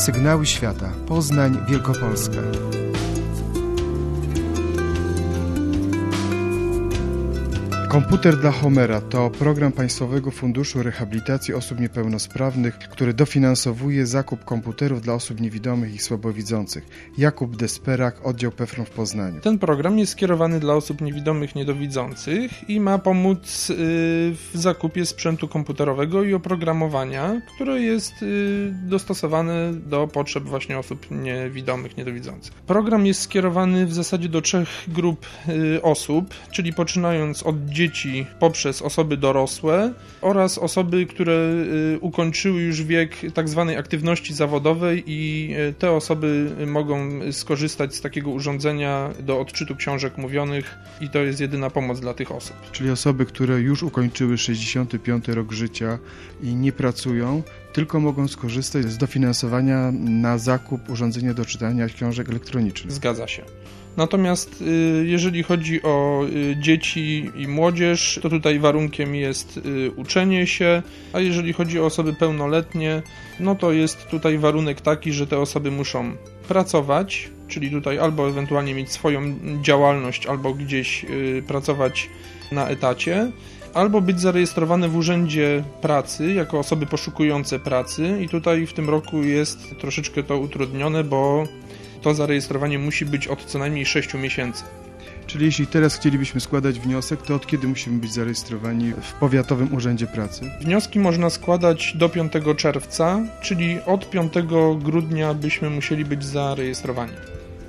Sygnały Świata. Poznań, Wielkopolska. Komputer dla Homera to program Państwowego Funduszu Rehabilitacji Osób Niepełnosprawnych, który dofinansowuje zakup komputerów dla osób niewidomych i słabowidzących. Jakub Desperak, oddział PEFRON w Poznaniu. Ten program jest skierowany dla osób niewidomych, niedowidzących i ma pomóc y, w zakupie sprzętu komputerowego i oprogramowania, które jest y, dostosowane do potrzeb właśnie osób niewidomych, niedowidzących. Program jest skierowany w zasadzie do trzech grup y, osób, czyli poczynając od dzieci poprzez osoby dorosłe oraz osoby, które y, ukończyły już wiek tak zwanej aktywności zawodowej i y, te osoby mogą skorzystać z takiego urządzenia do odczytu książek mówionych i to jest jedyna pomoc dla tych osób. Czyli osoby, które już ukończyły 65 rok życia i nie pracują, tylko mogą skorzystać z dofinansowania na zakup urządzenia do czytania książek elektronicznych. Zgadza się. Natomiast y, jeżeli chodzi o y, dzieci i młodzież, to tutaj warunkiem jest y, uczenie się, a jeżeli chodzi o osoby pełnoletnie, no to jest tutaj warunek taki, że te osoby muszą pracować, czyli tutaj albo ewentualnie mieć swoją działalność, albo gdzieś pracować na etacie, albo być zarejestrowane w urzędzie pracy jako osoby poszukujące pracy. I tutaj w tym roku jest troszeczkę to utrudnione, bo to zarejestrowanie musi być od co najmniej 6 miesięcy. Czyli jeśli teraz chcielibyśmy składać wniosek, to od kiedy musimy być zarejestrowani w Powiatowym Urzędzie Pracy? Wnioski można składać do 5 czerwca, czyli od 5 grudnia byśmy musieli być zarejestrowani.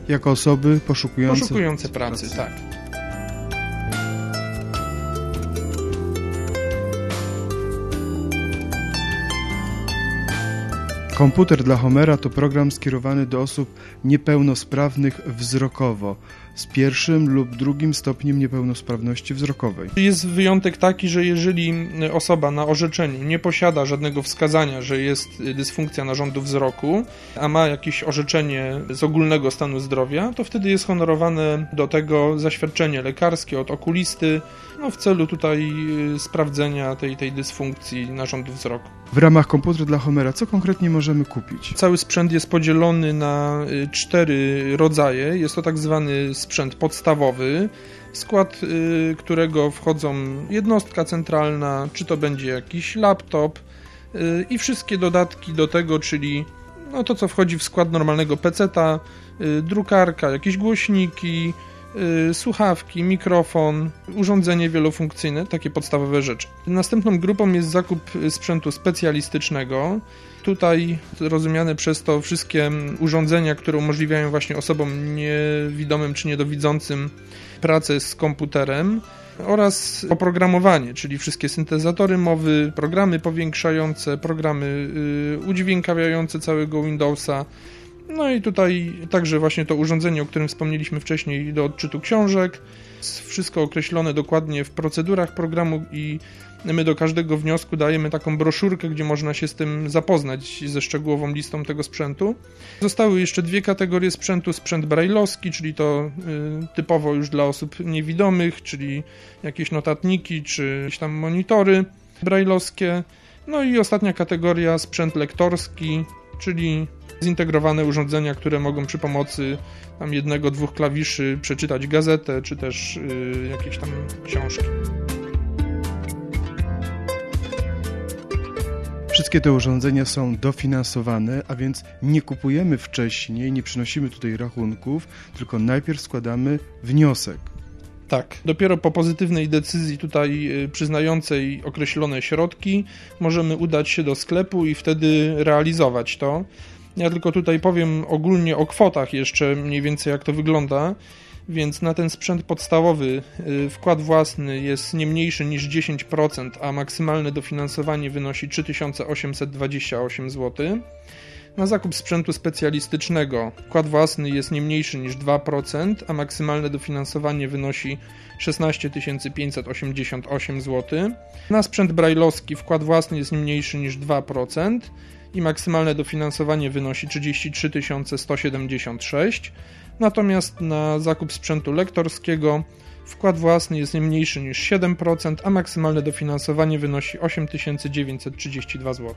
Jako osoby poszukujące, poszukujące pracy, pracy. tak. Komputer dla Homera to program skierowany do osób niepełnosprawnych wzrokowo z pierwszym lub drugim stopniem niepełnosprawności wzrokowej. Jest wyjątek taki, że jeżeli osoba na orzeczeniu nie posiada żadnego wskazania, że jest dysfunkcja narządu wzroku, a ma jakieś orzeczenie z ogólnego stanu zdrowia, to wtedy jest honorowane do tego zaświadczenie lekarskie od okulisty, no w celu tutaj y, sprawdzenia tej, tej dysfunkcji narządu wzroku. W ramach komputera dla Homera co konkretnie możemy kupić? Cały sprzęt jest podzielony na y, cztery rodzaje. Jest to tak zwany sprzęt podstawowy, w skład y, którego wchodzą jednostka centralna, czy to będzie jakiś laptop i wszystkie dodatki do tego, czyli no to co wchodzi w skład normalnego PC-ta, y, drukarka, jakieś głośniki, słuchawki, mikrofon, urządzenie wielofunkcyjne, takie podstawowe rzeczy. Następną grupą jest zakup sprzętu specjalistycznego. Tutaj rozumiane przez to wszystkie urządzenia, które umożliwiają właśnie osobom niewidomym czy niedowidzącym pracę z komputerem oraz oprogramowanie, czyli wszystkie syntezatory mowy, programy powiększające, programy y, udźwiękawiające całego Windowsa. No i tutaj także właśnie to urządzenie, o którym wspomnieliśmy wcześniej do odczytu książek. Wszystko określone dokładnie w procedurach programu i My do każdego wniosku dajemy taką broszurkę, gdzie można się z tym zapoznać ze szczegółową listą tego sprzętu. Zostały jeszcze dwie kategorie sprzętu: sprzęt brailleowski, czyli to y, typowo już dla osób niewidomych, czyli jakieś notatniki czy jakieś tam monitory brailleowskie. No i ostatnia kategoria sprzęt lektorski, czyli zintegrowane urządzenia, które mogą przy pomocy tam jednego, dwóch klawiszy przeczytać gazetę, czy też y, jakieś tam książki. Wszystkie te urządzenia są dofinansowane, a więc nie kupujemy wcześniej, nie przynosimy tutaj rachunków, tylko najpierw składamy wniosek. Tak, dopiero po pozytywnej decyzji tutaj y, przyznającej określone środki możemy udać się do sklepu i wtedy realizować to. Ja tylko tutaj powiem ogólnie o kwotach jeszcze mniej więcej jak to wygląda więc na ten sprzęt podstawowy y, wkład własny jest nie mniejszy niż 10%, a maksymalne dofinansowanie wynosi 3828 zł. Na zakup sprzętu specjalistycznego wkład własny jest nie mniejszy niż 2%, a maksymalne dofinansowanie wynosi 16 588 zł. Na sprzęt brajlowski wkład własny jest nie mniejszy niż 2% i maksymalne dofinansowanie wynosi 33 176 Natomiast na zakup sprzętu lektorskiego Wkład własny jest nie mniejszy niż 7%, a maksymalne dofinansowanie wynosi 8932 zł.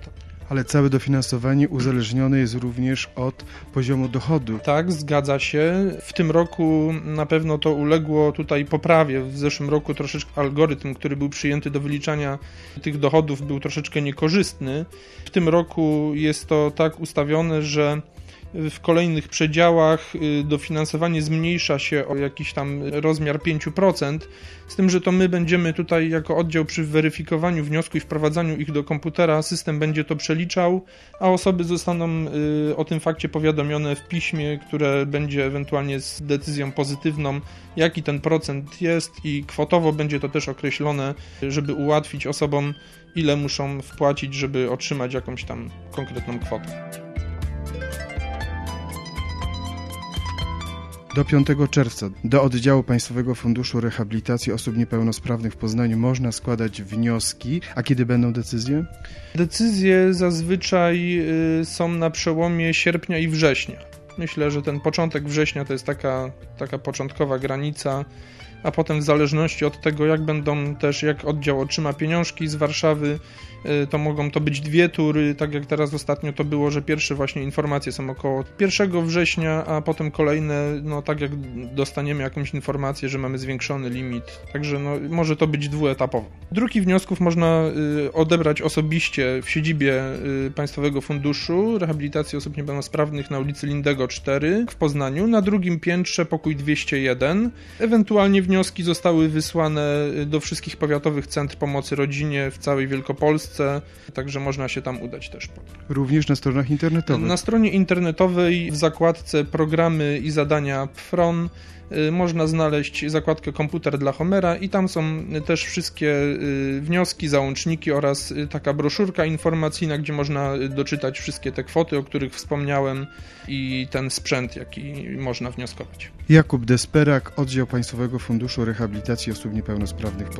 Ale całe dofinansowanie uzależnione jest również od poziomu dochodu. Tak, zgadza się. W tym roku na pewno to uległo tutaj poprawie. W zeszłym roku troszeczkę algorytm, który był przyjęty do wyliczania tych dochodów, był troszeczkę niekorzystny. W tym roku jest to tak ustawione, że w kolejnych przedziałach y, dofinansowanie zmniejsza się o jakiś tam rozmiar 5%, z tym, że to my będziemy tutaj jako oddział przy weryfikowaniu wniosku i wprowadzaniu ich do komputera, system będzie to przeliczał, a osoby zostaną y, o tym fakcie powiadomione w piśmie, które będzie ewentualnie z decyzją pozytywną, jaki ten procent jest i kwotowo będzie to też określone, żeby ułatwić osobom, ile muszą wpłacić, żeby otrzymać jakąś tam konkretną kwotę. Do 5 czerwca do oddziału Państwowego Funduszu Rehabilitacji Osób Niepełnosprawnych w Poznaniu można składać wnioski. A kiedy będą decyzje? Decyzje zazwyczaj y, są na przełomie sierpnia i września. Myślę, że ten początek września to jest taka, taka początkowa granica a potem w zależności od tego, jak będą też, jak oddział otrzyma pieniążki z Warszawy, y, to mogą to być dwie tury, tak jak teraz ostatnio to było, że pierwsze właśnie informacje są około 1 września, a potem kolejne, no tak jak dostaniemy jakąś informację, że mamy zwiększony limit, także no, może to być dwuetapowo. Druki wniosków można y, odebrać osobiście w siedzibie y, Państwowego Funduszu Rehabilitacji Osób Niepełnosprawnych na ulicy Lindego 4 w Poznaniu, na drugim piętrze pokój 201, ewentualnie wnioski wnioski zostały wysłane do wszystkich powiatowych centr pomocy rodzinie w całej Wielkopolsce, także można się tam udać też. Również na stronach internetowych? Na stronie internetowej w zakładce programy i zadania PFRON Y, można znaleźć zakładkę komputer dla Homera i tam są też wszystkie y, wnioski, załączniki oraz y, taka broszurka informacyjna, gdzie można doczytać wszystkie te kwoty, o których wspomniałem i ten sprzęt, jaki można wnioskować. Jakub Desperak, Oddział Państwowego Funduszu Rehabilitacji Osób Niepełnosprawnych w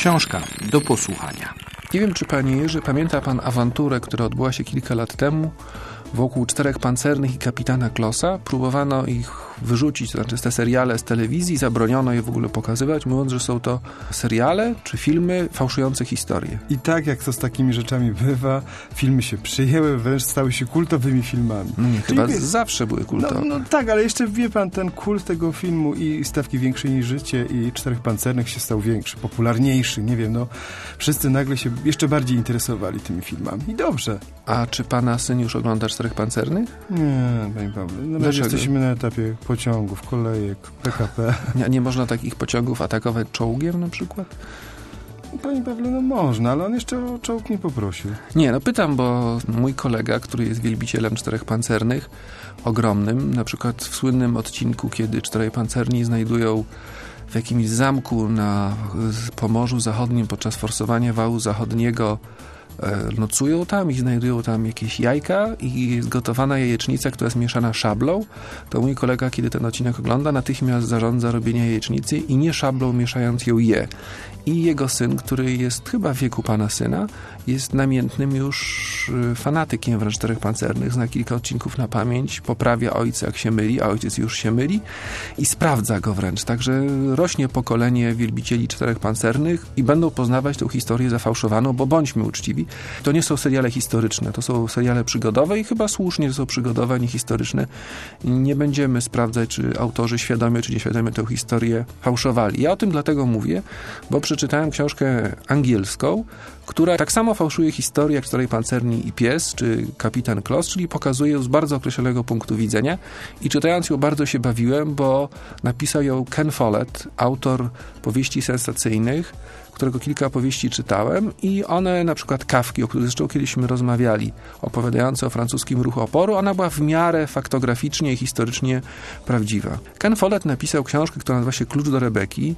Książka do posłuchania. Nie wiem, czy panie Jerzy pamięta pan awanturę, która odbyła się kilka lat temu wokół czterech pancernych i kapitana Klosa. Próbowano ich wyrzucić, to znaczy te seriale z telewizji, zabroniono je w ogóle pokazywać, mówiąc, że są to seriale czy filmy fałszujące historię. I tak jak to z takimi rzeczami bywa, filmy się przyjęły, wręcz stały się kultowymi filmami. No nie, chyba wie, zawsze były kultowe. No, no, tak, ale jeszcze wie pan, ten kult tego filmu i Stawki Większej niż Życie i Czterech Pancernych się stał większy, popularniejszy, nie wiem, no wszyscy nagle się jeszcze bardziej interesowali tymi filmami i dobrze. A czy pana syn już ogląda Czterech Pancernych? Nie, panie Pawle, no jesteśmy na etapie pociągów, kolejek, PKP. Nie, nie można takich pociągów atakować czołgiem na przykład? Panie Pawle, no można, ale on jeszcze o czołg nie poprosił. Nie, no pytam, bo mój kolega, który jest wielbicielem czterech pancernych, ogromnym, na przykład w słynnym odcinku, kiedy czterej pancerni znajdują w jakimś zamku na Pomorzu Zachodnim podczas forsowania wału zachodniego nocują tam i znajdują tam jakieś jajka i gotowana jajecznica, która jest mieszana szablą, to mój kolega, kiedy ten odcinek ogląda, natychmiast zarządza robienie jajecznicy i nie szablą mieszając ją je. I jego syn, który jest chyba w wieku pana syna, jest namiętnym już y, fanatykiem wręcz czterech pancernych, zna kilka odcinków na pamięć, poprawia ojca jak się myli, a ojciec już się myli i sprawdza go wręcz. Także rośnie pokolenie wielbicieli czterech pancernych i będą poznawać tę historię zafałszowaną, bo bądźmy uczciwi, to nie są seriale historyczne, to są seriale przygodowe i chyba słusznie, że są przygodowe, nie historyczne. Nie będziemy sprawdzać, czy autorzy świadomie czy nieświadomie tę historię fałszowali. Ja o tym dlatego mówię, bo przeczytałem książkę angielską, która tak samo fałszuje historię jak Starej Pancerni i Pies, czy Kapitan Kloss, czyli pokazuje ją z bardzo określonego punktu widzenia i czytając ją bardzo się bawiłem, bo napisał ją Ken Follett, autor powieści sensacyjnych, którego kilka powieści czytałem i one, na przykład Kawki, o których zresztą kiedyśmy rozmawiali, opowiadające o francuskim ruchu oporu, ona była w miarę faktograficznie i historycznie prawdziwa. Ken Follett napisał książkę, która nazywa się Klucz do Rebeki,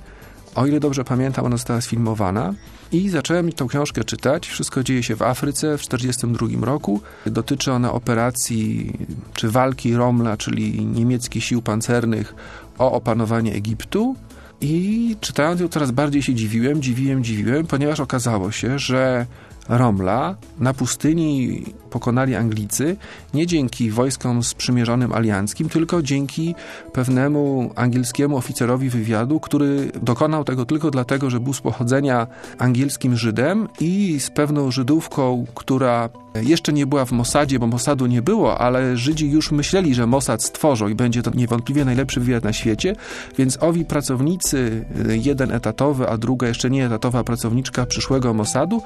O ile dobrze pamiętam, ona została sfilmowana. I zacząłem tą książkę czytać. Wszystko dzieje się w Afryce w 1942 roku. Dotyczy ona operacji czy walki Romla, czyli niemieckich sił pancernych o opanowanie Egiptu. I czytając ją coraz bardziej się dziwiłem, dziwiłem, dziwiłem, ponieważ okazało się, że Romla na pustyni pokonali Anglicy nie dzięki wojskom sprzymierzonym alianckim, tylko dzięki pewnemu angielskiemu oficerowi wywiadu, który dokonał tego tylko dlatego, że był z pochodzenia angielskim Żydem i z pewną Żydówką, która jeszcze nie była w Mossadzie, bo Mossadu nie było, ale Żydzi już myśleli, że Mossad stworzą i będzie to niewątpliwie najlepszy wywiad na świecie, więc owi pracownicy, jeden etatowy, a druga jeszcze nie etatowa pracowniczka przyszłego Mossadu,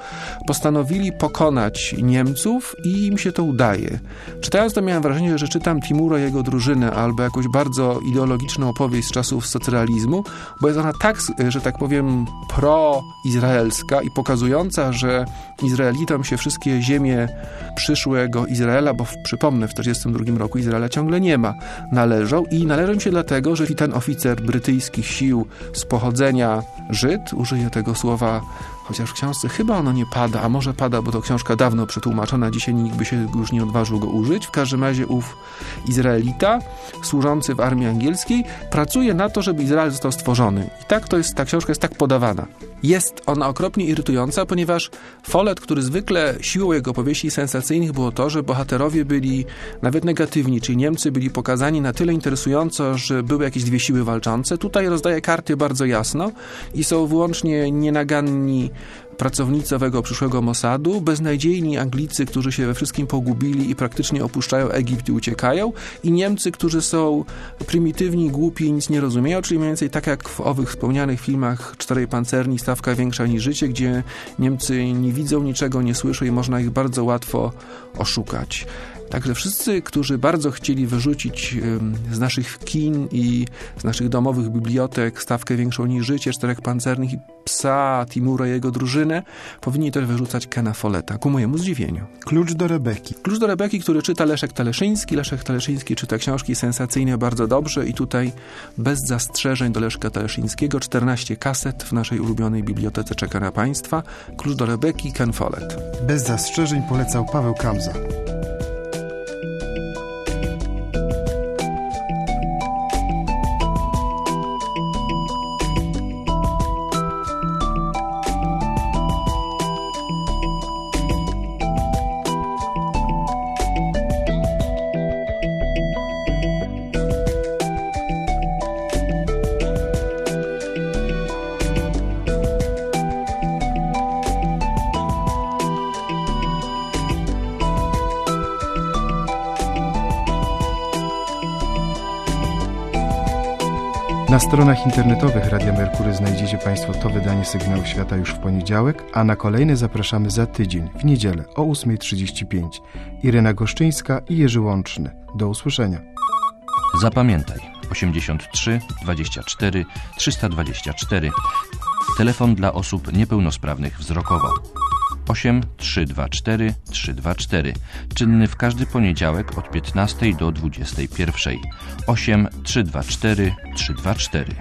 postanowili pokonać Niemców i im się to udaje. Czytając to miałem wrażenie, że czytam Timura jego drużynę albo jakąś bardzo ideologiczną opowieść z czasów socrealizmu, bo jest ona tak, że tak powiem, pro-izraelska i pokazująca, że Izraelitom się wszystkie ziemie przyszłego Izraela, bo przypomnę, w 1942 roku Izraela ciągle nie ma, należą i należą się dlatego, że ten oficer brytyjskich sił z pochodzenia Żyd, użyję tego słowa chociaż w książce chyba ono nie pada, a może pada, bo to książka dawno przetłumaczona, dzisiaj nikt by się już nie odważył go użyć. W każdym razie ów Izraelita, służący w armii angielskiej, pracuje na to, żeby Izrael został stworzony. I tak to jest, ta książka jest tak podawana. Jest ona okropnie irytująca, ponieważ Follett, który zwykle siłą jego powieści sensacyjnych było to, że bohaterowie byli nawet negatywni, czyli Niemcy byli pokazani na tyle interesująco, że były jakieś dwie siły walczące. Tutaj rozdaje karty bardzo jasno i są wyłącznie nienaganni pracownicy owego przyszłego Mossadu, beznadziejni Anglicy, którzy się we wszystkim pogubili i praktycznie opuszczają Egipt i uciekają, i Niemcy, którzy są prymitywni, głupi i nic nie rozumieją, czyli mniej więcej tak jak w owych wspomnianych filmach Czterej Pancerni, Stawka Większa niż Życie, gdzie Niemcy nie widzą niczego, nie słyszą i można ich bardzo łatwo oszukać. Także wszyscy, którzy bardzo chcieli wyrzucić z naszych kin i z naszych domowych bibliotek stawkę większą niż życie, czterech pancernych i psa Timura i jego drużynę, powinni też wyrzucać Kena Folleta, ku mojemu zdziwieniu. Klucz do Rebeki. Klucz do Rebeki, który czyta Leszek Taleszyński. Leszek Taleszyński czyta książki sensacyjne bardzo dobrze i tutaj bez zastrzeżeń do Leszka Taleszyńskiego 14 kaset w naszej ulubionej bibliotece czeka na Państwa. Klucz do Rebeki, Ken Follett. Bez zastrzeżeń polecał Paweł Kamza. Na stronach internetowych Radia Merkury znajdziecie Państwo to wydanie Sygnału Świata już w poniedziałek, a na kolejne zapraszamy za tydzień, w niedzielę o 8.35. Irena Goszczyńska i Jerzy Łączny. Do usłyszenia. Zapamiętaj 83 24 324. Telefon dla osób niepełnosprawnych wzrokowo. 8 324 324. Czynny w każdy poniedziałek od 15 do 21. 8 324 324.